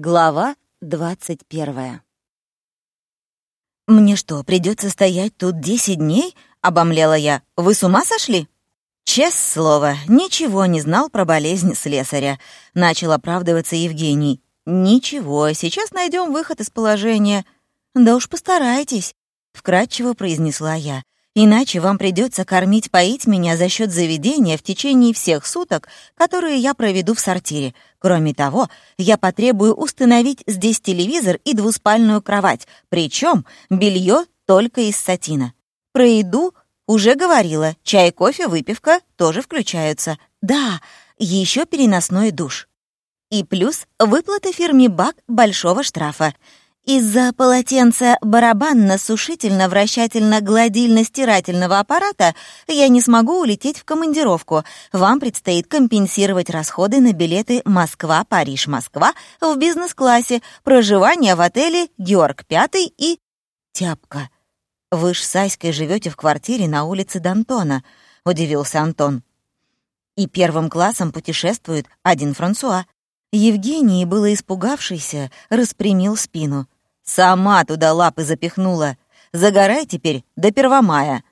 Глава двадцать первая. «Мне что, придется стоять тут десять дней?» — обомлела я. «Вы с ума сошли?» Честное слово, ничего не знал про болезнь слесаря. Начал оправдываться Евгений. «Ничего, сейчас найдем выход из положения». «Да уж постарайтесь», — вкратчиво произнесла я. Иначе вам придется кормить, поить меня за счет заведения в течение всех суток, которые я проведу в сортире. Кроме того, я потребую установить здесь телевизор и двуспальную кровать, причем белье только из сатина. Про еду уже говорила, чай, кофе, выпивка тоже включаются. Да, еще переносной душ. И плюс выплата фирме БАК большого штрафа. Из-за полотенца барабанно-сушительно-вращательно-гладильно-стирательного аппарата я не смогу улететь в командировку. Вам предстоит компенсировать расходы на билеты Москва-Париж-Москва в бизнес-классе, проживание в отеле Георг Пятый и... Тяпка. Вы ж с Аськой живете в квартире на улице Д'Антона, удивился Антон. И первым классом путешествует один Франсуа. Евгений, было испугавшийся, распрямил спину. Сама туда лапы запихнула. Загорай теперь до Первомая.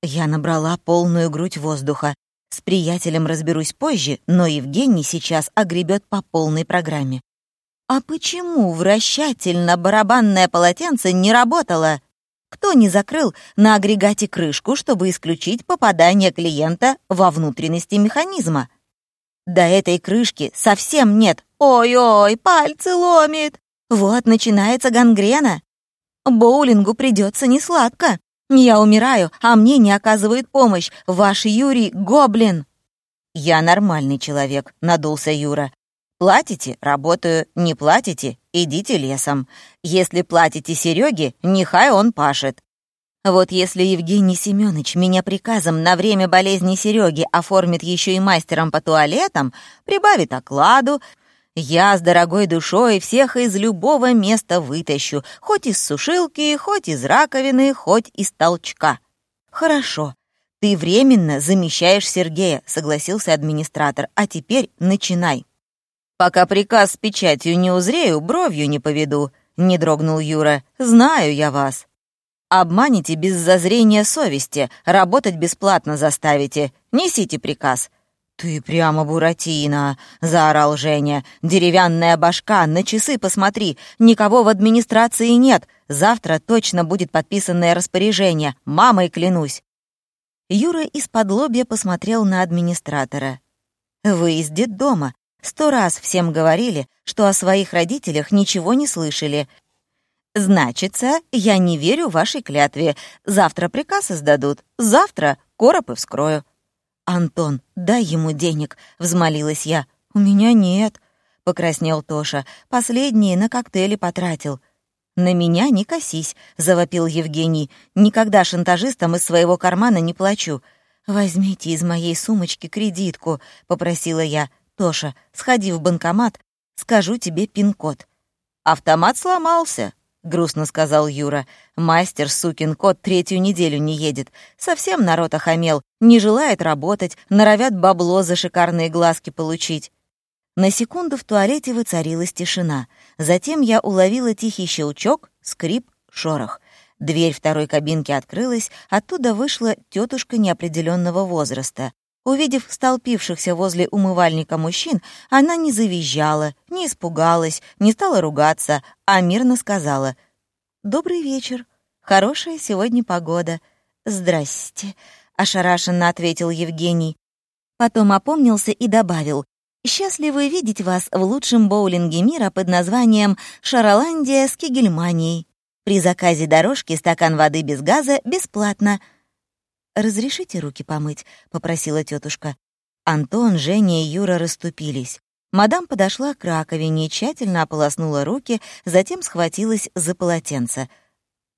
Я набрала полную грудь воздуха. С приятелем разберусь позже, но Евгений сейчас огребет по полной программе. А почему вращательно-барабанное полотенце не работало? Кто не закрыл на агрегате крышку, чтобы исключить попадание клиента во внутренности механизма? До этой крышки совсем нет. Ой-ой, пальцы ломит. Вот начинается гангрена. Боулингу придется несладко. Я умираю, а мне не оказывает помощь. Ваш Юрий — гоблин. Я нормальный человек, надулся Юра. Платите — работаю, не платите — идите лесом. Если платите Сереге, нехай он пашет. Вот если Евгений Семенович меня приказом на время болезни Сереги оформит еще и мастером по туалетам, прибавит окладу, я с дорогой душой всех из любого места вытащу, хоть из сушилки, хоть из раковины, хоть из толчка. Хорошо. Ты временно замещаешь Сергея, согласился администратор. А теперь начинай. Пока приказ с печатью не узрею, бровью не поведу, не дрогнул Юра. Знаю я вас. Обманете без зазрения совести, работать бесплатно заставите. Несите приказ. «Ты прямо Буратино!» — заорал Женя. «Деревянная башка, на часы посмотри! Никого в администрации нет! Завтра точно будет подписанное распоряжение, мамой клянусь!» Юра из-под лобья посмотрел на администратора. «Вы из детдома. Сто раз всем говорили, что о своих родителях ничего не слышали. Значится, я не верю вашей клятве. Завтра приказ издадут. Завтра короб и вскрою». «Антон, дай ему денег», — взмолилась я. «У меня нет», — покраснел Тоша. «Последние на коктейли потратил». «На меня не косись», — завопил Евгений. «Никогда шантажистам из своего кармана не плачу». «Возьмите из моей сумочки кредитку», — попросила я. «Тоша, сходи в банкомат, скажу тебе пин-код». «Автомат сломался», — грустно сказал Юра. «Мастер, сукин кот, третью неделю не едет. Совсем народ охамел, не желает работать, норовят бабло за шикарные глазки получить». На секунду в туалете воцарилась тишина. Затем я уловила тихий щелчок, скрип, шорох. Дверь второй кабинки открылась, оттуда вышла тетушка неопределенного возраста. Увидев столпившихся возле умывальника мужчин, она не завизжала, не испугалась, не стала ругаться, а мирно сказала «Добрый вечер. Хорошая сегодня погода. Здрасте», — ошарашенно ответил Евгений. Потом опомнился и добавил «Счастливы видеть вас в лучшем боулинге мира под названием «Шароландия с Кигельманией». При заказе дорожки стакан воды без газа бесплатно — «Разрешите руки помыть?» — попросила тетушка. Антон, Женя и Юра расступились. Мадам подошла к раковине, тщательно ополоснула руки, затем схватилась за полотенце.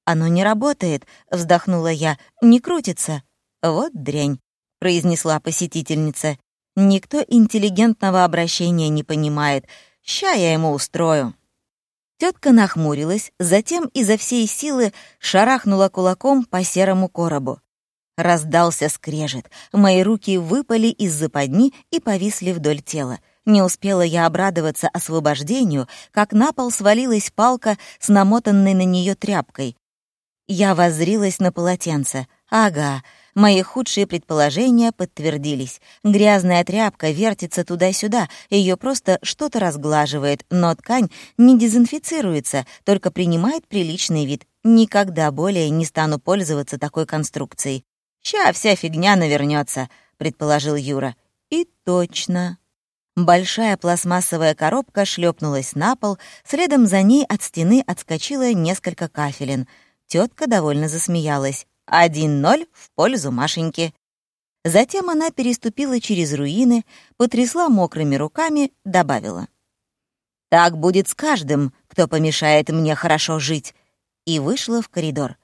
«Оно не работает», — вздохнула я, — «не крутится». «Вот дрянь», — произнесла посетительница. «Никто интеллигентного обращения не понимает. Ща я ему устрою». Тетка нахмурилась, затем изо всей силы шарахнула кулаком по серому коробу. Раздался скрежет. Мои руки выпали из западни и повисли вдоль тела. Не успела я обрадоваться освобождению, как на пол свалилась палка с намотанной на нее тряпкой. Я воззрилась на полотенце. Ага, мои худшие предположения подтвердились. Грязная тряпка вертится туда-сюда, ее просто что-то разглаживает, но ткань не дезинфицируется, только принимает приличный вид. Никогда более не стану пользоваться такой конструкцией. «Ща вся фигня навернется», — предположил Юра. И точно. Большая пластмассовая коробка шлепнулась на пол, следом за ней от стены отскочило несколько кафелин. Тетка довольно засмеялась. «Один ноль в пользу Машеньки». Затем она переступила через руины, потрясла мокрыми руками, добавила. «Так будет с каждым, кто помешает мне хорошо жить», и вышла в коридор.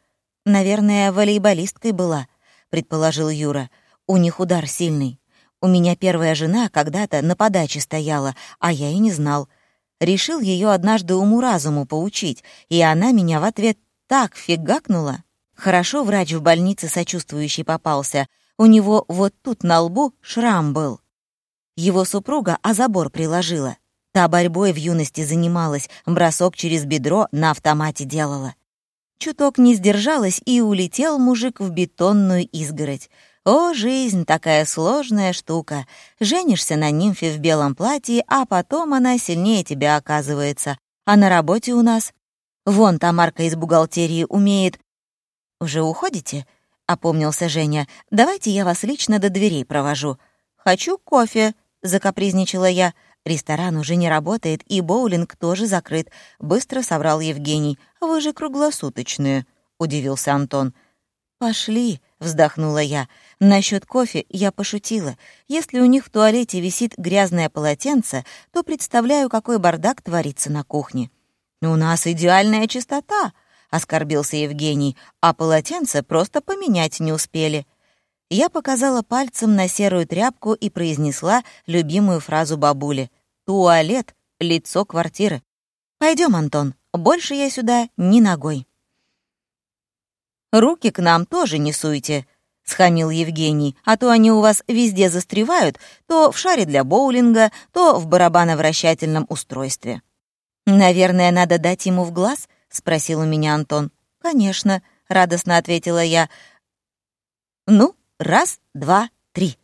«Наверное, волейболисткой была», — предположил Юра. «У них удар сильный». У меня первая жена когда-то на подаче стояла, а я и не знал. Решил ее однажды уму-разуму поучить, и она меня в ответ так фигакнула. Хорошо врач в больнице сочувствующий попался. У него вот тут на лбу шрам был. Его супруга о забор приложила. Та борьбой в юности занималась, бросок через бедро на автомате делала. Чуток не сдержалась, и улетел мужик в бетонную изгородь. О, жизнь такая сложная штука. Женишься на нимфе в белом платье, а потом она сильнее тебя оказывается. А на работе у нас... Вон Тамарка из бухгалтерии умеет... «Уже уходите?» — опомнился Женя. «Давайте я вас лично до дверей провожу». «Хочу кофе», — закапризничала я. «Ресторан уже не работает, и боулинг тоже закрыт», — быстро соврал Евгений. «Вы же круглосуточные», — удивился Антон. «Пошли», — вздохнула я. Насчет кофе я пошутила. Если у них в туалете висит грязное полотенце, то представляю, какой бардак творится на кухне. «У нас идеальная чистота», — оскорбился Евгений, «а полотенце просто поменять не успели». Я показала пальцем на серую тряпку и произнесла любимую фразу бабули. «Туалет — лицо квартиры». Пойдем, Антон, больше я сюда ни ногой». «Руки к нам тоже не суйте», — схамил Евгений, «а то они у вас везде застревают, то в шаре для боулинга, то в барабановращательном устройстве». «Наверное, надо дать ему в глаз?» — спросил у меня Антон. «Конечно», — радостно ответила я. «Ну, раз, два, три».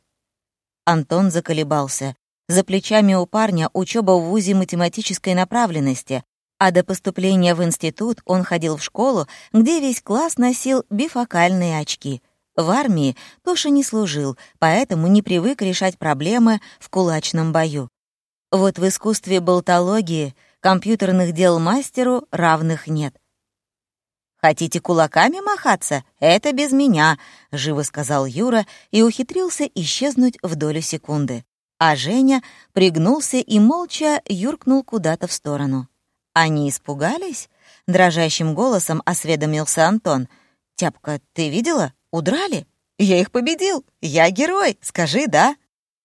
Антон заколебался. За плечами у парня учеба в ВУЗе математической направленности, а до поступления в институт он ходил в школу, где весь класс носил бифокальные очки. В армии Тоша не служил, поэтому не привык решать проблемы в кулачном бою. Вот в искусстве болтологии компьютерных дел мастеру равных нет. «Хотите кулаками махаться? Это без меня», — живо сказал Юра и ухитрился исчезнуть в долю секунды. А Женя пригнулся и молча юркнул куда-то в сторону. «Они испугались?» — дрожащим голосом осведомился Антон. «Тяпка, ты видела? Удрали? Я их победил! Я герой! Скажи, да?»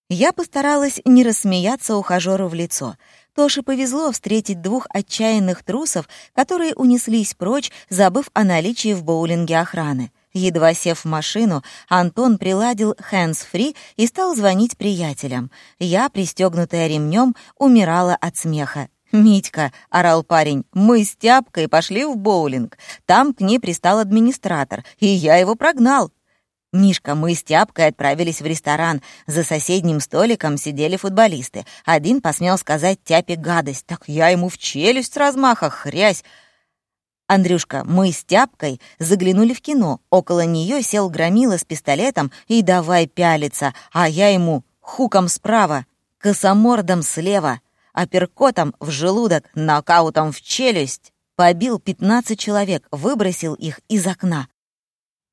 Я постаралась не рассмеяться ухажёру в лицо. Тоше повезло встретить двух отчаянных трусов, которые унеслись прочь, забыв о наличии в боулинге охраны. Едва сев в машину, Антон приладил hands-free и стал звонить приятелям. Я, пристегнутая ремнем, умирала от смеха. «Митька», — орал парень, — «мы с Тяпкой пошли в боулинг. Там к ней пристал администратор, и я его прогнал». «Мишка, мы с Тяпкой отправились в ресторан. За соседним столиком сидели футболисты. Один посмел сказать Тяпе гадость. Так я ему в челюсть с размаха, хрясь. Андрюшка, мы с Тяпкой заглянули в кино. Около нее сел громила с пистолетом и давай пялиться, а я ему хуком справа, косомордом слева» апперкотом в желудок, нокаутом в челюсть. Побил 15 человек, выбросил их из окна.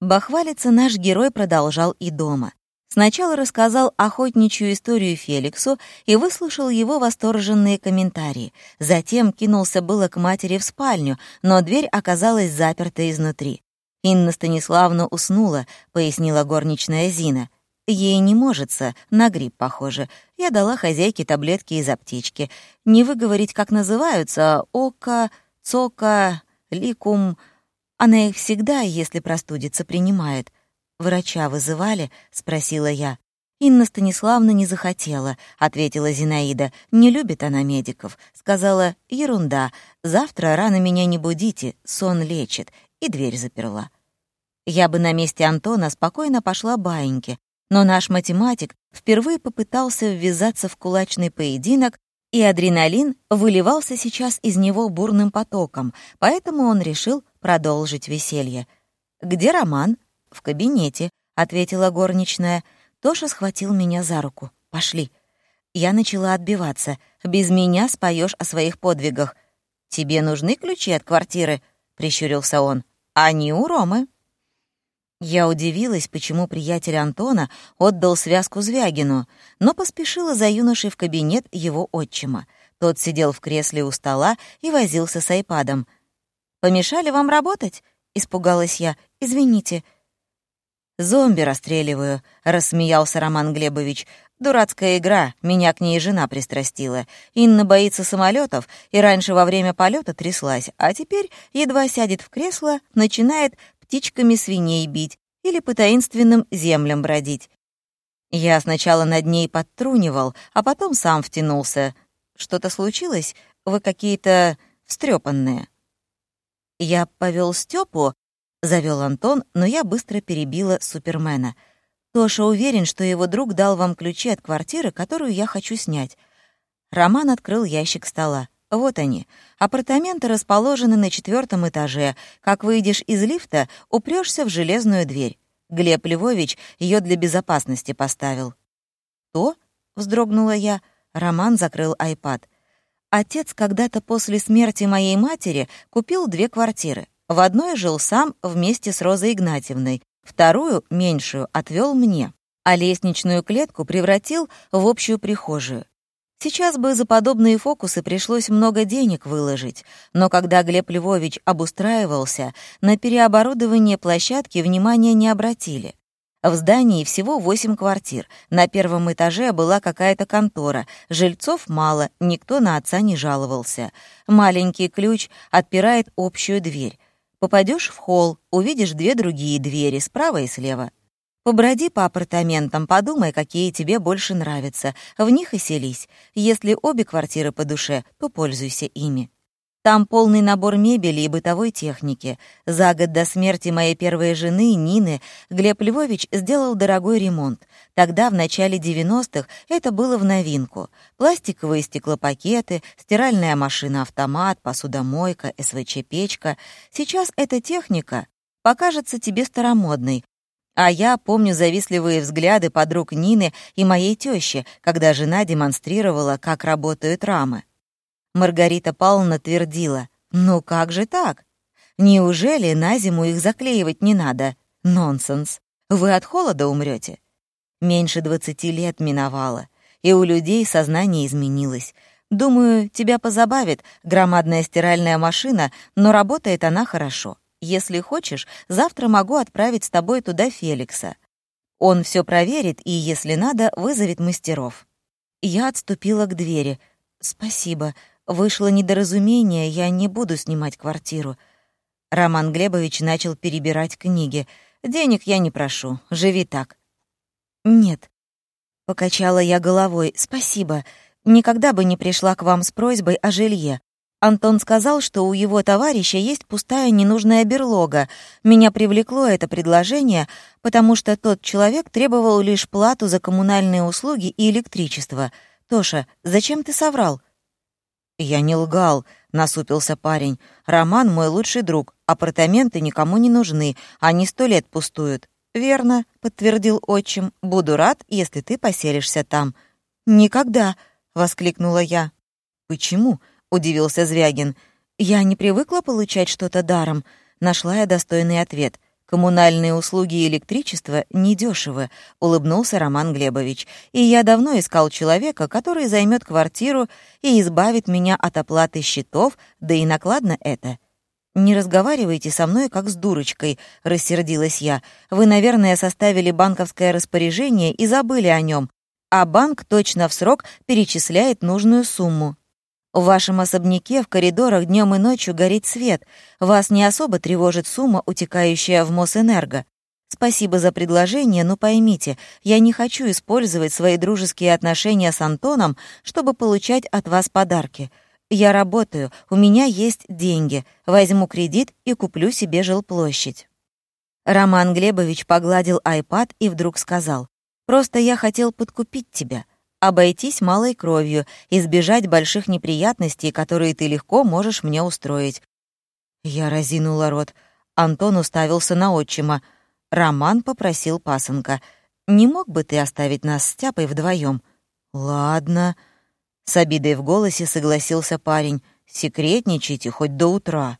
Бахвалиться наш герой продолжал и дома. Сначала рассказал охотничью историю Феликсу и выслушал его восторженные комментарии. Затем кинулся было к матери в спальню, но дверь оказалась заперта изнутри. «Инна Станиславна уснула», — пояснила горничная Зина. Ей не можется, на грипп похоже. Я дала хозяйке таблетки из аптечки. Не выговорить, как называются, ока, цока, ликум. Она их всегда, если простудится, принимает. «Врача вызывали?» — спросила я. «Инна Станиславна не захотела», — ответила Зинаида. «Не любит она медиков». Сказала, «Ерунда. Завтра рано меня не будите, сон лечит». И дверь заперла. Я бы на месте Антона спокойно пошла баиньки, но наш математик впервые попытался ввязаться в кулачный поединок, и адреналин выливался сейчас из него бурным потоком, поэтому он решил продолжить веселье. «Где Роман?» «В кабинете», — ответила горничная. Тоша схватил меня за руку. «Пошли». Я начала отбиваться. «Без меня споешь о своих подвигах». «Тебе нужны ключи от квартиры?» — прищурился он. «Они у Ромы». Я удивилась, почему приятель Антона отдал связку Звягину, но поспешила за юношей в кабинет его отчима. Тот сидел в кресле у стола и возился с айпадом. «Помешали вам работать?» — испугалась я. «Извините». «Зомби расстреливаю», — рассмеялся Роман Глебович. «Дурацкая игра, меня к ней жена пристрастила. Инна боится самолетов и раньше во время полета тряслась, а теперь едва сядет в кресло, начинает птичками свиней бить или по таинственным землям бродить. Я сначала над ней подтрунивал, а потом сам втянулся. Что-то случилось? Вы какие-то встрепанные. Я повел Степу, завел Антон, но я быстро перебила Супермена. Тоша уверен, что его друг дал вам ключи от квартиры, которую я хочу снять. Роман открыл ящик стола. Вот они. Апартаменты расположены на четвертом этаже. Как выйдешь из лифта, упрёшься в железную дверь. Глеб Львович ее для безопасности поставил. «То?» — вздрогнула я. Роман закрыл айпад. Отец когда-то после смерти моей матери купил две квартиры. В одной жил сам вместе с Розой Игнатьевной, вторую, меньшую, отвел мне, а лестничную клетку превратил в общую прихожую. Сейчас бы за подобные фокусы пришлось много денег выложить, но когда Глеб Львович обустраивался, на переоборудование площадки внимания не обратили. В здании всего восемь квартир. На первом этаже была какая-то контора. Жильцов мало, никто на отца не жаловался. Маленький ключ отпирает общую дверь. Попадешь в холл, увидишь две другие двери, справа и слева. Поброди по апартаментам, подумай, какие тебе больше нравятся. В них и селись. Если обе квартиры по душе, то пользуйся ими. Там полный набор мебели и бытовой техники. За год до смерти моей первой жены, Нины, Глеб Львович сделал дорогой ремонт. Тогда, в начале 90-х, это было в новинку. Пластиковые стеклопакеты, стиральная машина-автомат, посудомойка, СВЧ-печка. Сейчас эта техника покажется тебе старомодной, а я помню завистливые взгляды подруг Нины и моей тещи, когда жена демонстрировала, как работают рамы. Маргарита Павловна твердила, «Ну как же так? Неужели на зиму их заклеивать не надо? Нонсенс. Вы от холода умрете. Меньше двадцати лет миновало, и у людей сознание изменилось. Думаю, тебя позабавит громадная стиральная машина, но работает она хорошо. Если хочешь, завтра могу отправить с тобой туда Феликса. Он все проверит и, если надо, вызовет мастеров». Я отступила к двери. «Спасибо. Вышло недоразумение, я не буду снимать квартиру». Роман Глебович начал перебирать книги. «Денег я не прошу. Живи так». «Нет». Покачала я головой. «Спасибо. Никогда бы не пришла к вам с просьбой о жилье. Антон сказал, что у его товарища есть пустая ненужная берлога. Меня привлекло это предложение, потому что тот человек требовал лишь плату за коммунальные услуги и электричество. Тоша, зачем ты соврал? Я не лгал, насупился парень. Роман мой лучший друг. Апартаменты никому не нужны, они сто лет пустуют. Верно, подтвердил отчим. Буду рад, если ты поселишься там. Никогда, воскликнула я. Почему? удивился Звягин. «Я не привыкла получать что-то даром», — нашла я достойный ответ. «Коммунальные услуги и электричество недешевы», — улыбнулся Роман Глебович. «И я давно искал человека, который займет квартиру и избавит меня от оплаты счетов, да и накладно это». «Не разговаривайте со мной, как с дурочкой», — рассердилась я. «Вы, наверное, составили банковское распоряжение и забыли о нем, а банк точно в срок перечисляет нужную сумму». В вашем особняке в коридорах днем и ночью горит свет. Вас не особо тревожит сумма, утекающая в Мосэнерго. Спасибо за предложение, но поймите, я не хочу использовать свои дружеские отношения с Антоном, чтобы получать от вас подарки. Я работаю, у меня есть деньги, возьму кредит и куплю себе жилплощадь». Роман Глебович погладил айпад и вдруг сказал, «Просто я хотел подкупить тебя, обойтись малой кровью, избежать больших неприятностей, которые ты легко можешь мне устроить». Я разинула рот. Антон уставился на отчима. Роман попросил пасынка, «Не мог бы ты оставить нас с Тяпой вдвоем? «Ладно», — с обидой в голосе согласился парень, «секретничайте хоть до утра».